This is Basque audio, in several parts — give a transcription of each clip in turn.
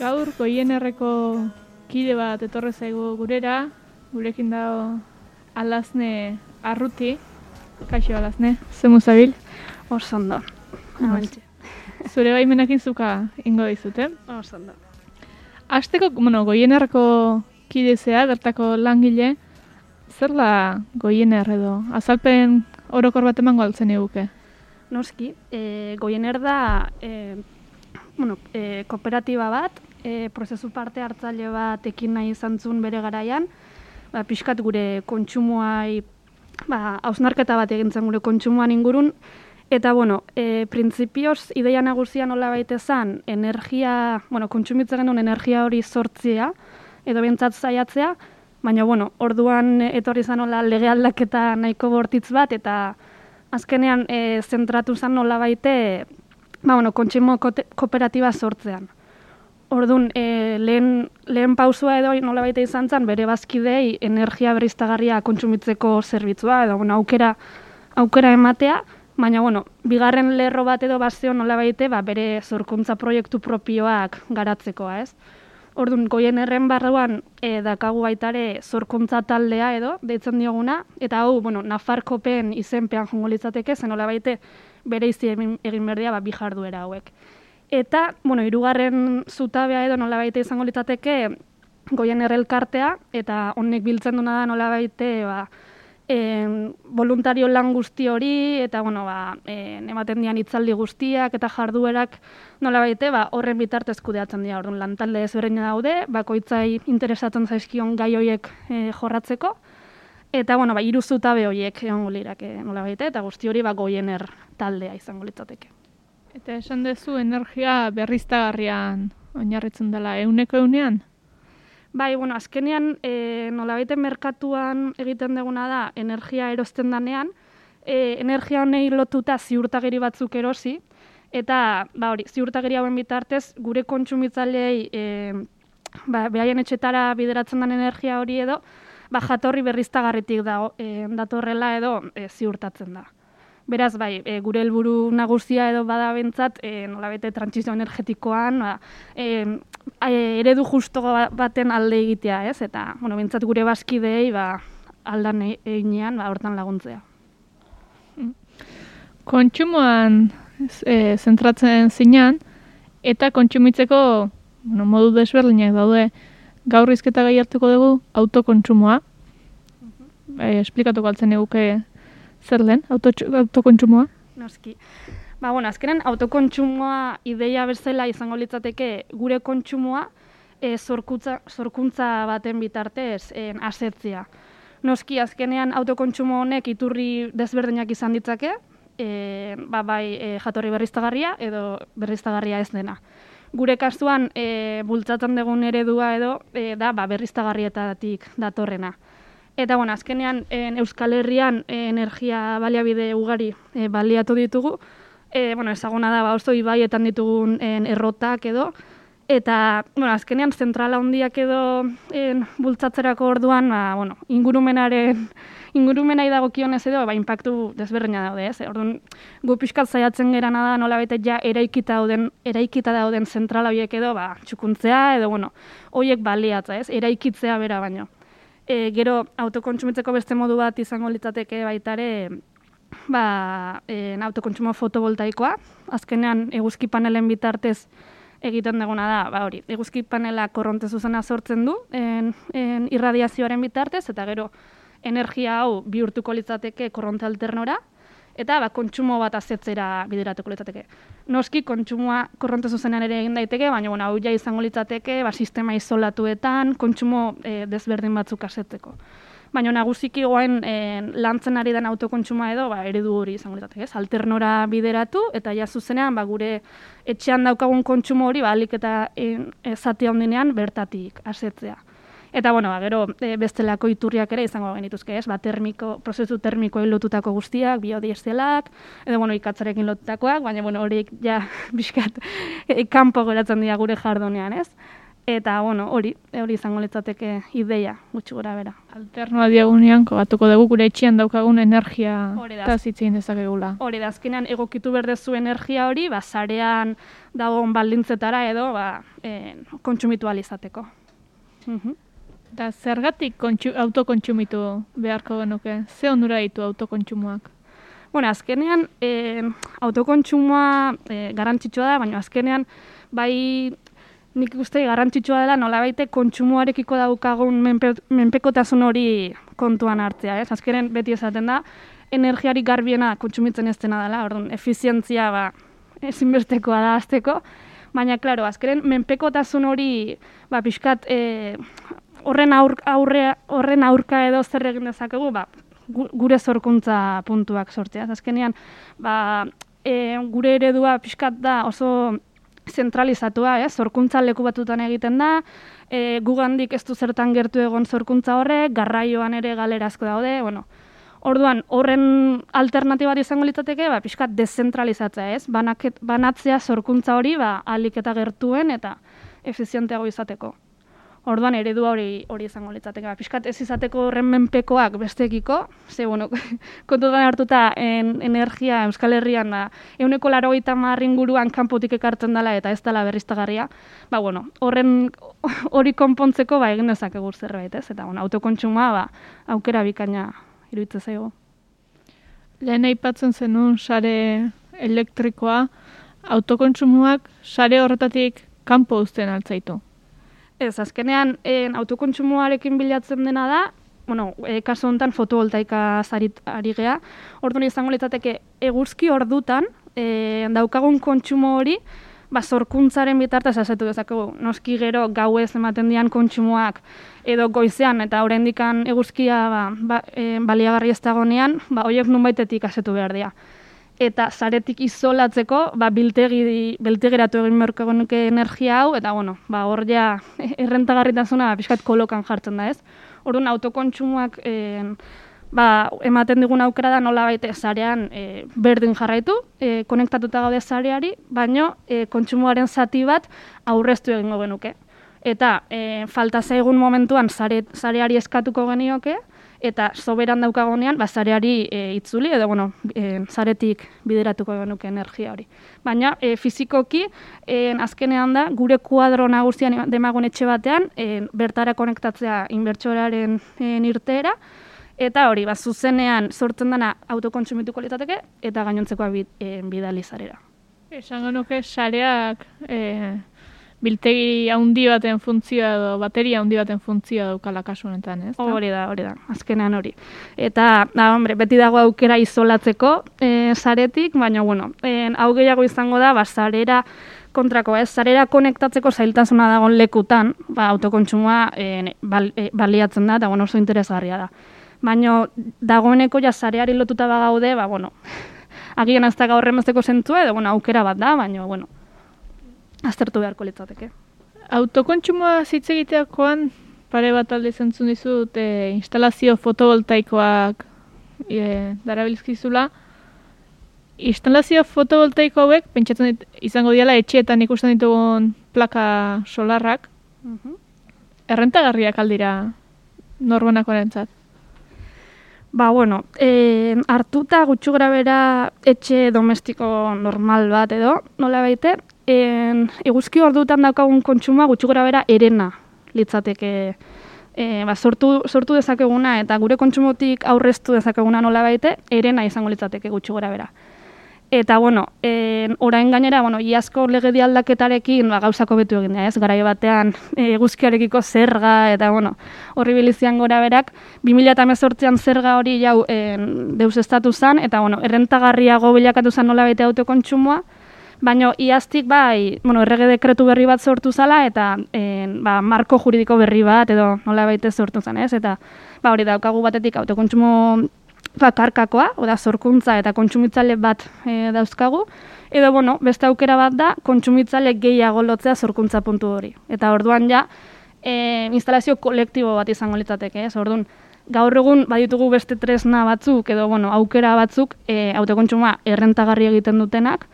Gaur goienerreko kide bat etorre zaigu gurera, gurekin dago alazne arruti, kaixo alazne, zemu zabil, Oso ondo. zure baimenakin zuka ingo dizute. Oso ondo. Azteko, bueno, goienerreko kide zea, bertako langile, zer da goiener edo? Azalpen orokor bat emango altzen eguke. Noski, e, goiener da e, bueno, e, kooperatiba bat, e, prozesu parte hartzaile bat ekin nahi izan zuen bere garaian, ba, pixkat gure kontsumoai, ba, hausnarketa bat egintzen gure kontsumoan ingurun, Eta, bueno, e, printzipioz, ideia nagusia nola baite zen, energia, bueno, kontsumitzen genuen energia hori sortzea, edo bentsat zaiatzea, baina, bueno, orduan etorri zen nola lege aldaketa nahiko bortitz bat, eta azkenean e, zentratu zen nola baite, ba, bueno, kontsumo kooperatiba sortzean. Orduan, e, lehen, lehen pausua edo nola baite izan zen, bere bazkidei energia berriztagarria kontsumitzeko zerbitzua, edo, bueno, aukera, aukera ematea, Baina, bueno, bigarren lerro bat edo bazio nola baite, ba, bere zorkuntza proiektu propioak garatzekoa, ez? Orduan, goien erren barruan e, dakagu baitare zorkuntza taldea edo, deitzen dioguna, eta hau, bueno, Nafarkopen izenpean jongo litzateke, zen nola baite bere izi egin egin berdia ba, bi jarduera hauek. Eta, bueno, hirugarren zutabea edo nola baite izango litzateke goien errelkartea, eta honek biltzen duna da nola baite, ba, en, voluntario lan guzti hori, eta, bueno, ba, en, ematen dian hitzaldi guztiak eta jarduerak nola baite, ba, horren bitartez kudeatzen dira, orduan lantalde ezberdina daude, bakoitzai interesatzen zaizkion gai horiek e, jorratzeko, eta, bueno, ba, hiru zutabe horiek egongo lirake nola baite, eta guzti hori ba, goiener taldea izango litzateke. Eta esan duzu energia berriztagarrian oinarritzen dela euneko eunean? Bai, bueno, azkenean e, nolabaite merkatuan egiten duguna da energia erosten danean, e, energia honei lotuta ziurtagiri batzuk erosi, eta ba hori, ziurtagiri hauen bitartez gure kontsumitzaileei e, ba, behaien etxetara bideratzen den energia hori edo, ba, jatorri berriztagarritik dago, e, datorrela edo e, ziurtatzen da. Beraz, bai, e, gure helburu nagusia edo bada bentsat, e, nolabete trantsizio energetikoan, ba, e, e, eredu justo ba- baten alde egitea, ez? Eta, bueno, bentsat gure baskideei, ba, aldan e- einean, ba, hortan laguntzea. Kontsumoan e, zentratzen zinan, eta kontsumitzeko bueno, modu desberdinak daude. Gaur izketa gai hartuko dugu autokontsumoa. E, esplikatuko altzen eguke zer auto, autokontsumoa. Noski. Ba, bueno, azkenen autokontsumoa ideia bezala izango litzateke gure kontsumoa e, zorkuntza, zorkuntza baten bitartez e, asetzea. Noski, azkenean autokontsumo honek iturri desberdinak izan ditzake, e, ba, bai e, jatorri berriztagarria edo berriztagarria ez dena. Gure kasuan e, bultzatzen dugun eredua edo e, da ba, berriztagarrietatik datorrena. Eta bueno, azkenean en, Euskal Herrian e, energia baliabide ugari e, baliatu ditugu. E, bueno, ezaguna da ba, oso ibaietan ditugun en, errotak edo. Eta, bueno, azkenean zentrala handiak edo en, bultzatzerako orduan, ba, bueno, ingurumenaren ingurumenai dagokionez edo, ba, impactu desberdina daude, ez? Orduan, gu pixkat zaiatzen gerana da nola bete ja eraikita dauden, eraikita dauden zentrala horiek edo, ba, txukuntzea edo, bueno, horiek baliatza, ez? Eraikitzea bera baino. E, gero, autokontsumitzeko beste modu bat izango litzateke baitare, ba, e, autokontsumo fotovoltaikoa, azkenean eguzki panelen bitartez egiten duguna da, ba hori, eguzki panela korronte zuzena sortzen du en, en irradiazioaren bitartez, eta gero energia hau bihurtuko litzateke korronte alternora, eta ba, kontsumo bat azetzera bideratuko litzateke. Noski, kontsumoa korronte zuzenean ere egin daiteke, baina bueno, hau ja izango litzateke ba, sistema isolatuetan, kontsumo e, desberdin batzuk asetzeko. Baina nagusiki goain e, lantzen ari den autokontsumoa edo ba, eredu hori izango litzateke, ez? Alternora bideratu, eta ja zuzenean ba, gure etxean daukagun kontsumo hori, ba, alik eta e, e, zati handinean bertatik asetzea. Eta, bueno, ba, gero e, bestelako iturriak ere izango genituzke, ez? Ba, termiko, prozesu termikoei lotutako guztiak, biodieselak, edo, bueno, ikatzarekin lotutakoak, baina, bueno, horiek ja, bizkat, e, kanpo geratzen dira gure jardonean, ez? Eta, bueno, hori, hori izango litzateke ideia, gutxi gora bera. Alternoa diagunean, kogatuko dugu gure etxean daukagun energia eta zitzien dezakegula. Hori da, azkenean egokitu berdezu energia hori, ba, sarean dagoen baldintzetara edo, ba, e, kontsumitu ahal izateko. Mhm. Eta zergatik kontsu, autokontsumitu beharko genuke? Ze onura ditu autokontsumoak? Bueno, azkenean, e, autokontsumoa e, garrantzitsua da, baina azkenean, bai nik uste garrantzitsua dela nolabaite kontsumoarekiko daukagun menpe, menpekotasun hori kontuan hartzea, ez? Azkenen beti esaten da, energiarik garbiena kontsumitzen ez dena dela, orduan, efizientzia ba, ezinbestekoa da azteko, baina, klaro, azkenen menpekotasun hori, ba, pixkat, e, horren, aur, aurre, horren aurka edo zer egin dezakegu, ba, gu- gure zorkuntza puntuak sortzea. Azkenean, ba, e, gure eredua pixkat da oso zentralizatua, eh? zorkuntza leku batutan egiten da, e, gugandik ez du zertan gertu egon zorkuntza horrek, garraioan ere galerazko daude, bueno, Orduan, horren alternatiba izango litzateke, ba, pixkat dezentralizatzea, ez? Banaket, banatzea zorkuntza hori, ba, alik eta gertuen eta efizienteago izateko. Orduan, eredua hori hori izango litzateke. Ba, pixkat ez izateko horren menpekoak bestekiko, ze, bueno, kontutan hartuta en, energia Euskal Herrian, ba, euneko laro inguruan kanpotik ekartzen dela eta ez dela berriztagarria, ba, bueno, horren hori konpontzeko, ba, egin dezakegu zerbait, ez? Eta, bueno, autokontsumoa, ba, aukera bikaina iruditzen zaigu. Lehen aipatzen zenun sare elektrikoa, autokontsumoak sare horretatik kanpo uzten altzaitu. Ez, azkenean en, autokontsumoarekin bilatzen dena da, bueno, e, kasu honetan fotovoltaika zarit ari gea, orduan izango litzateke eguzki ordutan e, daukagun kontsumo hori, ba, zorkuntzaren bitartez asetu dezakegu. Noski gero gauez ematen dian kontsumoak edo goizean eta oraindikan eguzkia ba, ba, e, baliagarri ez dagoenean, ba, horiek nunbaitetik asetu behar dira eta saretik isolatzeko, ba, biltegi, biltegiratu egin beharko energia hau, eta bueno, ba, hor ja errentagarritasuna pixkat kolokan jartzen da ez. Orduan autokontsumoak eh, ba, ematen digun aukera da nola baite sarean eh, berdin jarraitu, eh, konektatuta gaude sareari, baino eh, kontsumoaren zati bat aurreztu egingo genuke. Eta eh, falta zaigun momentuan sare, sareari eskatuko genioke, eta soberan daukagonean ba sareari e, itzuli edo bueno, e, saretik bideratuko genuke energia hori. Baina e, fizikoki e, azkenean da gure kuadro nagusian demagun etxe batean e, bertara konektatzea inbertsoraren e, irteera eta hori ba zuzenean sortzen dana autokontsumituko litzateke eta gainontzekoa bid, e, bidali sarera. Esango nuke sareak e, biltegi handi baten funtzioa edo bateria handi baten funtzioa daukala kasu honetan, ez? Hori da, hori da, azkenean hori. Eta, da, hombre, beti dago aukera isolatzeko e, saretik, baina, bueno, e, hau gehiago izango da, ba, sarera kontrako, ez, sarera konektatzeko zailtasuna dagoen lekutan, ba, autokontsumoa e, bal, e, baliatzen da, eta, bueno, oso interesgarria da. Baina, dagoeneko ja sareari lotuta bagaude, ba, bueno, agian ez da gaur emazteko zentzua, edo, bueno, aukera bat da, baina, bueno, aztertu beharko litzateke. Autokontsumoa hitz egiteakoan pare bat alde zentzun dizut e, instalazio fotovoltaikoak e, darabilzkizula. Instalazio fotovoltaiko hauek, pentsatzen dit, izango diala etxeetan ikusten ditugun plaka solarrak, Mhm. errentagarriak aldira norbanakoarentzat. Ba, bueno, e, hartuta gutxu grabera etxe domestiko normal bat edo, nola baite, en, eguzki ordutan daukagun kontsumoa gutxu grabera erena litzateke e, ba, sortu, sortu dezakeguna eta gure kontsumotik aurreztu dezakeguna nola baite, erena izango litzateke gutxu grabera. Eta, bueno, en, orain gainera, bueno, iazko legedi aldaketarekin ba, gauzako betu egin da, ez? Garai batean e, eguzkiarekiko zerga, eta, bueno, horri bilizian gora berak, 2018an zerga hori jau en, deus estatu zen, eta, bueno, errentagarriago bilakatu zen nola baite autokontsumoa, baina iaztik bai, bueno, errege dekretu berri bat sortu zala, eta en, ba, marko juridiko berri bat, edo nola baite sortu zen, ez? Eta, ba, hori daukagu batetik autokontsumo bakarkakoa, oda zorkuntza eta kontsumitzale bat e, dauzkagu, edo bueno, beste aukera bat da kontsumitzale gehiago lotzea zorkuntza puntu hori. Eta orduan ja, e, instalazio kolektibo bat izango litzateke, ez? Orduan, gaur egun baditugu beste tresna batzuk edo bueno, aukera batzuk e, autokontsumoa errentagarri egiten dutenak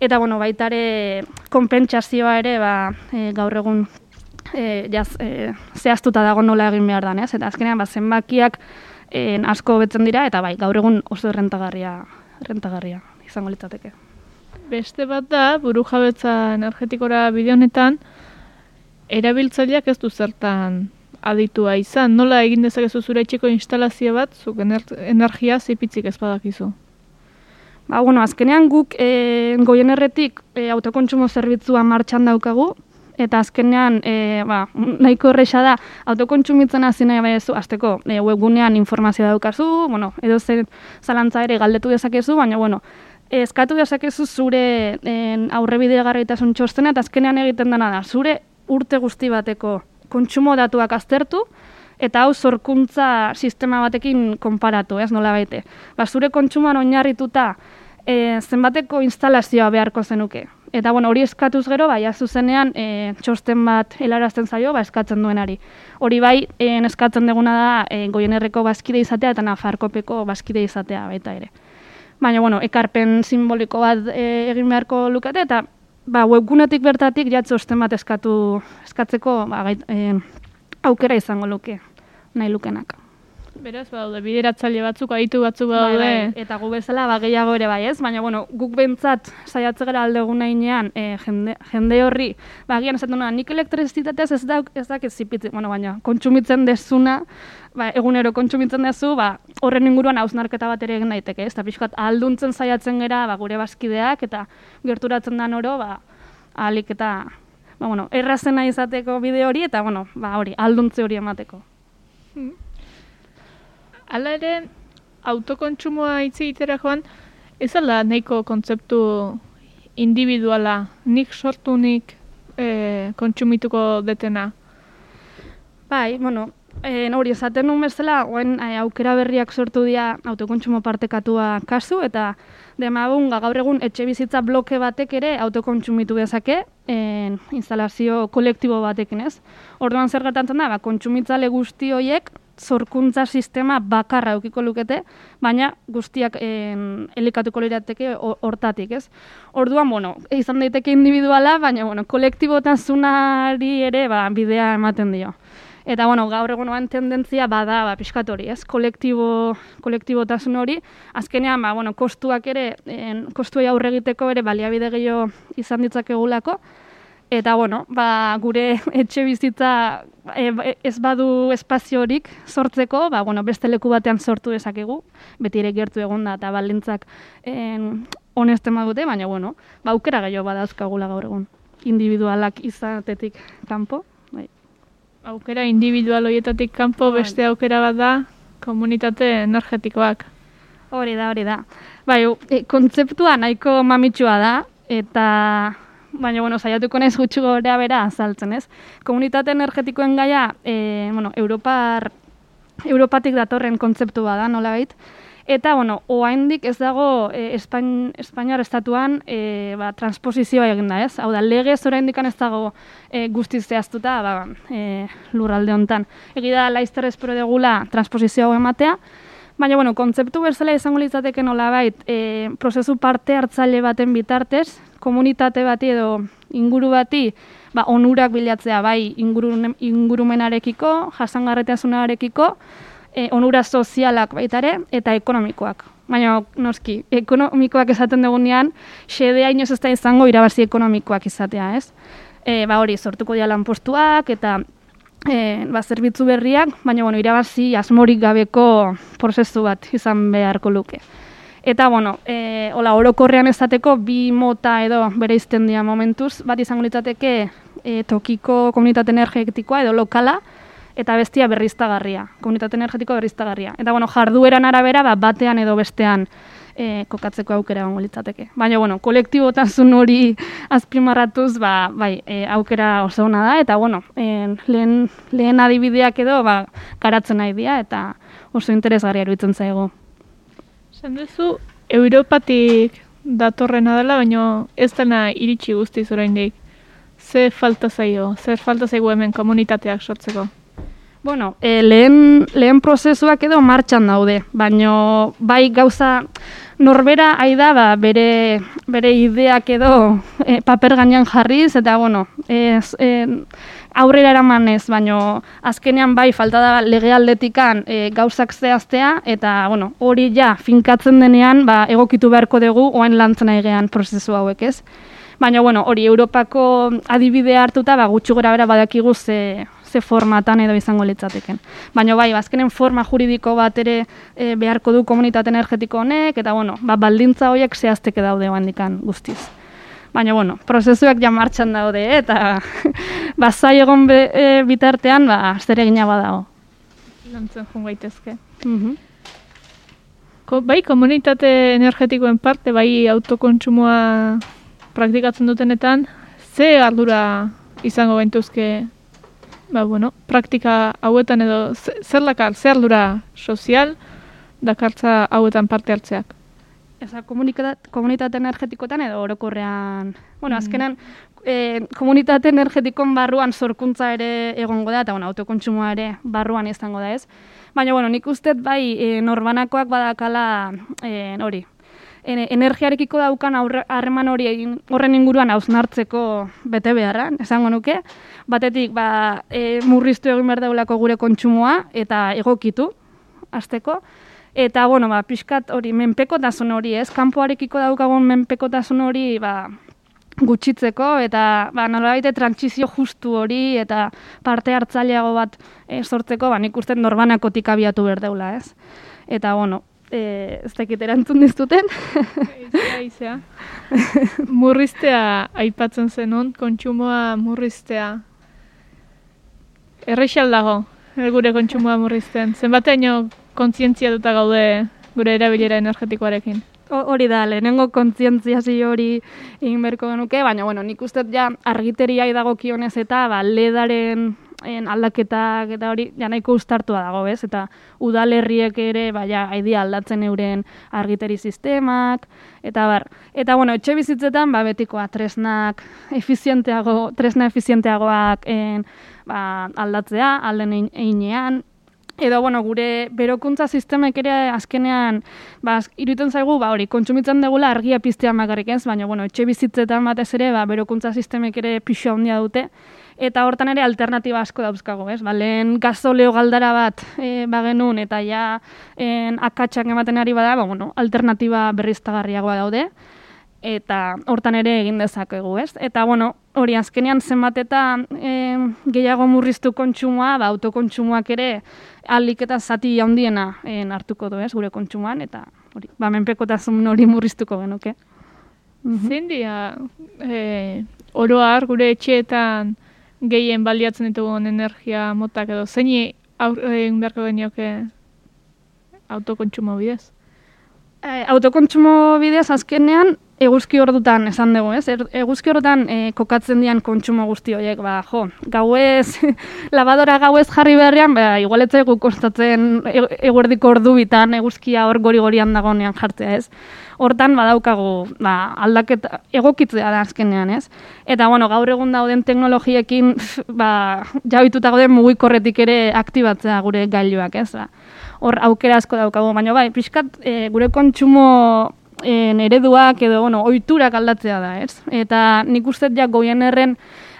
eta bueno, baita ere konpentsazioa ere ba, e, gaur egun e, jaz, e, zehaztuta dago nola egin behar dan, ez? Eta azkenean, ba, zenbakiak e, asko betzen dira, eta bai, gaur egun oso errentagarria, errentagarria izango litzateke. Beste bat da, buru jabetza energetikora bide honetan, erabiltzaileak ez du zertan aditua izan. Nola egin dezakezu zure etxeko instalazio bat, zuk energia zipitzik ez badakizu? Ba, bueno, azkenean guk e, goien erretik e, autokontsumo zerbitzua martxan daukagu, eta azkenean e, ba, nahiko horreixa da autokontsumitzen hasi nahi bezu azteko e, webgunean informazioa daukazu, bueno, edo zen zalantza ere galdetu dezakezu, baina bueno, eskatu dezakezu zure en, aurre bidegarritasun txostena, eta azkenean egiten dena da, zure urte guzti bateko kontsumo datuak aztertu, eta hau zorkuntza sistema batekin konparatu, ez nola baite. Ba, zure kontsumoan oinarrituta e, zenbateko instalazioa beharko zenuke. Eta bueno, hori eskatuz gero, bai, zuzenean e, txosten bat helarazten zaio, ba, eskatzen duenari. Hori bai, e, eskatzen duguna da e, goienerreko bazkide izatea eta nafarkopeko bazkide izatea baita ere. Baina, bueno, ekarpen simboliko bat e, egin beharko lukete, eta ba, webgunetik bertatik jatzosten bat eskatu eskatzeko ba, gait, e, aukera izango luke, nahi lukenak. Beraz, badaude, bideratzaile batzuk, aditu batzuk bai, badaude. Bai, bai. Eta gu bezala, ba, gehiago ere bai, ez? Baina, bueno, guk bentsat saiatze gara alde egun nahinean, e, jende, jende horri, ba, gian esatu nik elektrizitateaz ez da, ez da, ez bueno, baina, kontsumitzen dezuna, ba, egunero kontsumitzen dezu, ba, horren inguruan hausnarketa bat ere egin daiteke, ez? Eta pixkat, alduntzen saiatzen gara, ba, gure bazkideak, eta gerturatzen da oro, ba, alik eta, ba, bueno, errazena izateko bide hori, eta, bueno, ba, hori, alduntze hori emateko. Hmm. Hala ere, autokontsumoa hitz egitera joan, ez ala nahiko kontzeptu individuala, nik sortu nik e, kontsumituko detena? Bai, bueno, e, hori esaten nuen bezala, oen e, aukera berriak sortu dira autokontsumo partekatua kasu, eta demagun gaur egun etxe bizitza bloke batek ere autokontsumitu dezake, en, instalazio kolektibo batekin ez. Orduan zer gertatzen da, ba, kontsumitzale guzti horiek zorkuntza sistema bakarra eukiko lukete, baina guztiak en, elikatuko lirateke hortatik, ez? Orduan, bueno, izan daiteke individuala, baina, bueno, kolektibotasunari ere, ba, bidea ematen dio. Eta, bueno, gaur egun tendentzia bada, ba, piskatori, ez? Kolektibo, kolektibotasun hori, azkenean, ba, bueno, kostuak ere, en, kostuei aurre egiteko ere, baliabide gehiago izan ditzakegulako, Eta bueno, ba, gure etxe bizitza e, ez badu espaziorik sortzeko, ba, bueno, beste leku batean sortu dezakegu, beti ere gertu egon da, eta balintzak honesten badute, baina bueno, ba, aukera gehiago badauzkagula gaur egun, individualak izatetik kanpo. Aukera individual horietatik kanpo bai. beste aukera bat da, komunitate energetikoak. Hori da, hori da. Bai, e, kontzeptua nahiko mamitsua da, eta baina bueno, saiatuko naiz gutxi gorea bera azaltzen, ez? Komunitate energetikoen gaia, e, bueno, Europar, Europatik datorren kontzeptu bada, nola gait, Eta, bueno, oaindik ez dago e, Espain, Espainiar estatuan e, ba, transposizioa egin da, ez? Hau da, legez oraindik ez dago e, guztiz zehaztuta ba, e, lurralde hontan. Egi da, laizter espero degula transposizioa ematea, baina, bueno, kontzeptu bezala izango litzateke nola bait, e, prozesu parte hartzaile baten bitartez, komunitate bati edo inguru bati ba, onurak bilatzea bai ingurumenarekiko, jasangarretasunarekiko, e, onura sozialak baitare eta ekonomikoak. Baina, noski, ekonomikoak esaten dugunean, xedea inoz ez da izango irabazi ekonomikoak izatea, ez? E, ba hori, sortuko dira lanpostuak eta e, ba, zerbitzu berriak, baina, bueno, irabazi asmorik gabeko prozesu bat izan beharko luke. Eta, bueno, e, hola, orokorrean ezateko bi mota edo bere izten dira momentuz, bat izango litzateke e, tokiko komunitate energetikoa edo lokala, eta bestia berriztagarria, komunitate energetiko berriztagarria. Eta, bueno, jardueran arabera, ba, batean edo bestean e, kokatzeko aukera gongo litzateke. Baina, bueno, kolektibotasun hori azpimarratuz, ba, bai, e, aukera oso hona da, eta, bueno, e, lehen, lehen adibideak edo, ba, karatzen nahi dira, eta oso interesgarria eruditzen zaigu. Esan duzu, Europatik datorrena dela, baina ez dena iritsi guztiz oraindik. Ze falta zaio, zer falta zaigu hemen komunitateak sortzeko? Bueno, e, lehen, lehen prozesuak edo martxan daude, baina bai gauza norbera aida ba, bere, bere ideak edo e, paper gainean jarriz, eta bueno, ez, e, aurrera eraman ez, baino azkenean bai falta da lege aldetikan e, gauzak zehaztea, eta bueno, hori ja finkatzen denean ba, egokitu beharko dugu oain lantzen egean prozesu hauek ez. Baina, bueno, hori Europako adibidea hartuta, ba, gutxi gora bera badakigu ze, ze formatan edo izango litzateken. Baina, bai, bazkenen forma juridiko bat ere e, beharko du komunitate energetiko honek, eta, bueno, ba, baldintza horiek zehazteke daude handikan guztiz. Baina, bueno, prozesuak ja martxan daude, eta ba, zai egon be, e, bitartean, ba, zer egina badago. Lantzen joan gaitezke. Mm Ko, bai, komunitate energetikoen parte, bai, autokontsumoa praktikatzen dutenetan, ze ardura izango gaintuzke ba, bueno, praktika hauetan edo zer lakar, zer ardura sozial dakartza hauetan parte hartzeak? Eza, komunitate energetikotan edo orokorrean, bueno, mm. azkenan, e, komunitate energetikon barruan sorkuntza ere egongo da, eta bueno, autokontsumoa ere barruan izango da ez. Baina, bueno, nik uste bai, e, norbanakoak badakala e, hori, energiarekiko daukan harreman hori egin horren inguruan hausnartzeko bete beharra, esango nuke. Batetik, ba, e, murriztu egin behar daulako gure kontsumoa eta egokitu, azteko. Eta, bueno, ba, pixkat hori, menpekotasun hori, ez? Kanpoarekiko daukagun menpekotasun hori, ba, gutxitzeko eta ba nolabait trantsizio justu hori eta parte hartzaileago bat e, sortzeko ba nik uste norbanakotik abiatu berdeula, ez? Eta bueno, e, ez dakit erantzun dizuten. Izea, Murriztea aipatzen zenun, kontsumoa murriztea. Errexal dago, gure kontsumoa murrizten. Zenbateino kontzientzia duta gaude gure erabilera energetikoarekin. Hori da, lehenengo kontzientzia hori egin berko genuke, baina bueno, nik uste ja argiteria dago kionez eta ba, ledaren en aldaketak eta hori ja nahiko ustartua dago, bez? Eta udalerriek ere baia aidi aldatzen euren argiteri sistemak eta bar. Eta bueno, etxe bizitzetan ba betikoa tresnak efizienteago, tresna efizienteagoak en ba, aldatzea alden einean Edo, bueno, gure berokuntza sistemek ere azkenean, ba, iruditzen zaigu, ba, hori, kontsumitzen degula argia piztea magarrik ez, baina, bueno, etxe bizitzetan batez ere, ba, berokuntza sistemek ere pixo handia dute, eta hortan ere alternatiba asko dauzkago, ez? Ba, lehen gazoleo galdara bat e, bagenun eta ja en, akatsak ematen ari bada, ba, bueno, alternatiba berriztagarriagoa daude eta hortan ere egin dezakegu, ez? Eta bueno, hori azkenean zenbat eta e, gehiago murriztu kontsumoa, ba, autokontsumoak ere alik eta zati handiena en, hartuko du, ez? Gure kontsumoan eta hori, ba, menpekotasun hori murriztuko genuke. Zein dia, e, oroar gure etxeetan gehien baliatzen ditugun energia motak edo zein egin beharko genioke autokontsumo bidez? E, autokontsumo bidez azkenean eguzki ordutan esan dugu, ez? Er, eguzki ordutan e, kokatzen dian kontsumo guzti horiek, ba, jo, gauez, labadora gauez jarri beharrean, ba, igualetzai gu kostatzen e, eguerdiko ordu bitan eguzkia hor gori-gorian dagoenean jartzea, ez? hortan badaukagu ba, aldaketa egokitzea da azkenean, ez? Eta bueno, gaur egun dauden teknologiekin ba, jabituta gauden mugikorretik ere aktibatzea gure gailuak, ez? Ba, hor aukera asko daukagu, baina bai, pixkat e, gure kontsumo en ereduak edo bueno, ohiturak aldatzea da, ez? Eta nik uste ja goien erren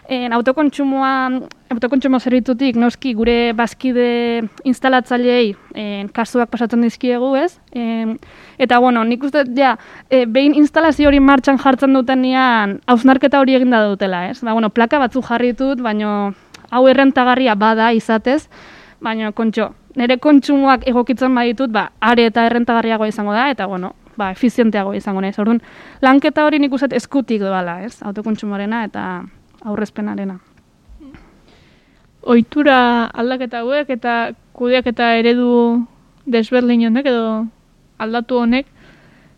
en autokontsumoa, autokontsumo zerbitutik noski gure bazkide instalatzaileei en kasuak pasatzen dizkiegu, ez? En, eta bueno, nik uste ja, e, behin instalazio hori martxan jartzen dutenean hausnarketa hori eginda dutela, ez? Ba, bueno, plaka batzu jarri ditut, baino hau errentagarria bada izatez, baino kontxo, nire kontsumoak egokitzen baditut, ba, are eta errentagarriago izango da, eta bueno, ba, efizienteago izango naiz. Orduan, lanketa hori nik uste eskutik doala, ez? Autokontsumorena eta aurrezpenarena. Oitura aldaketa hauek eta kudeak eta eredu desberdin honek edo aldatu honek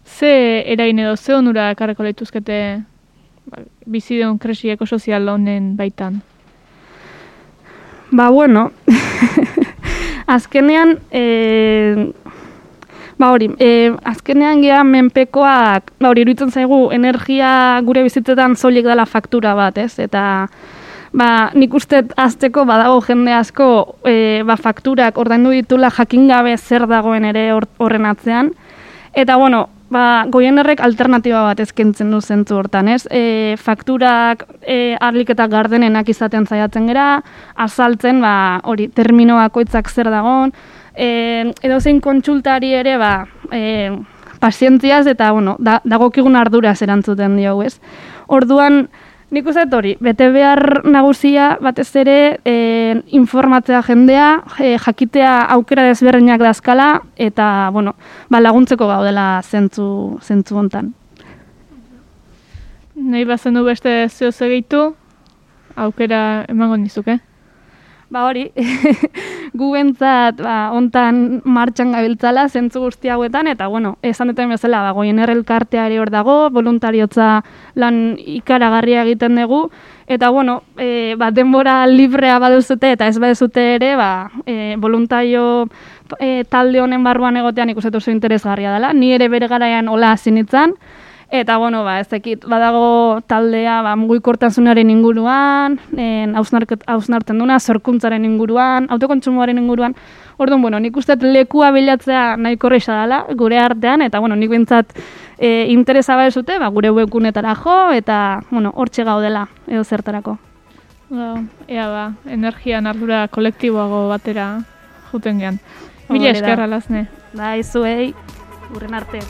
ze erain edo ze onura karreko lehituzkete ba, bizideun kresi ekosozial honen baitan? Ba, bueno, azkenean, e, ba hori, e, azkenean gea menpekoak, ba hori, iruditzen zaigu, energia gure bizitzetan zolik dela faktura bat, ez? Eta, ba, nik uste azteko badago jende asko e, ba, fakturak ordaindu ditula jakin gabe zer dagoen ere horren atzean. Eta, bueno, ba, goienerrek alternatiba bat ezkentzen du zentzu hortan, ez? E, fakturak e, arlik eta gardenenak izaten zaiatzen gera, azaltzen, ba, hori, termino bakoitzak zer dagon, e, edo zein kontsultari ere, ba, e, pazientziaz eta, bueno, da, dagokigun arduraz erantzuten dio, ez? Orduan, Nik uste hori, bete behar nagusia batez ere e, informatzea jendea, e, jakitea aukera desberdinak dazkala, eta bueno, ba, laguntzeko gaudela zentzu, zentzu hontan. Nahi bazen du beste zeo gehitu, aukera emango nizuke? Ba hori, gu bentzat, ba, ontan martxan gabiltzala, zentzu guzti hauetan, eta bueno, esan duten bezala, ba, goien errelkarteari hor dago, voluntariotza lan ikaragarria egiten dugu, eta bueno, e, ba, denbora librea baduzute, eta ez baduzute ere, ba, e, voluntario e, talde honen barruan egotean ikusetu zu interesgarria dela, ni ere bere garaian hola zinitzan, Eta, bueno, ba, ez dakit, badago taldea, ba, mugikortasunaren inguruan, hausnartzen duna, zorkuntzaren inguruan, autokontsumoaren inguruan. Orduan, bueno, nik uste lekua bilatzea nahi korreixa dela, gure artean, eta, bueno, nik bintzat e, interesa zute, ba, gure webkunetara jo, eta, bueno, hortxe gaudela, edo zertarako. Ba, ea ba, energia ardura kolektiboago batera juten gean. Mila eskerra lazne. Da, izuei, gure arte.